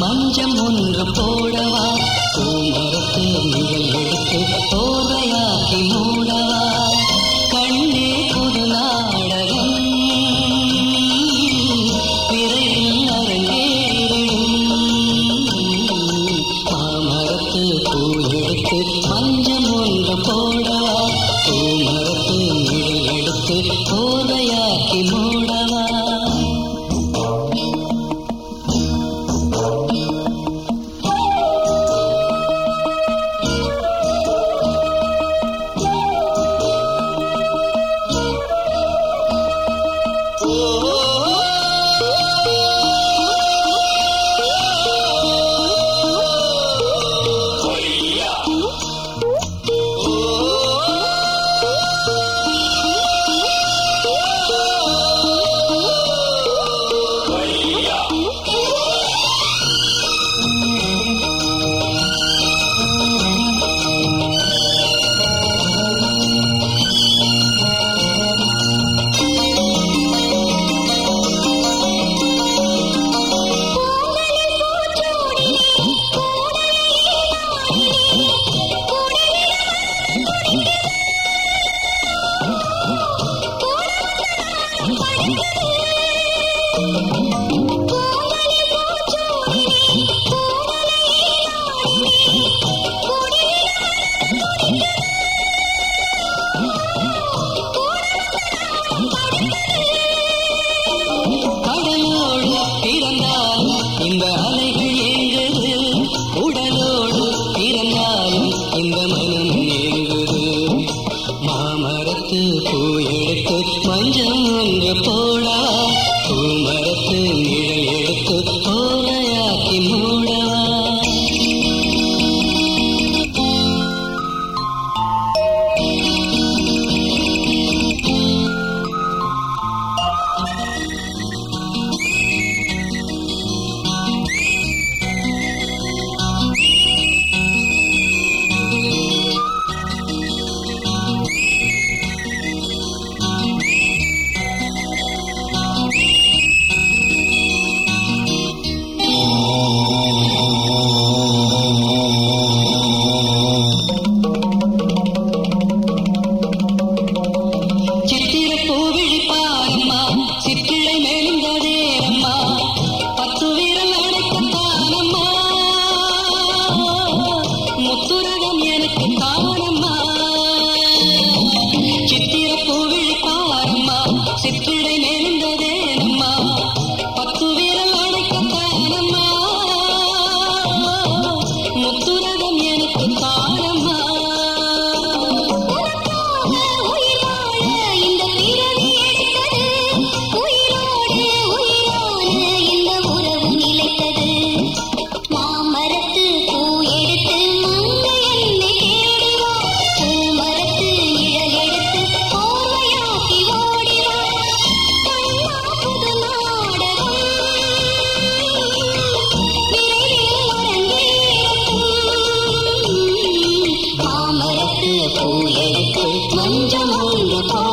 మంచముండ్ర poda Música Lord.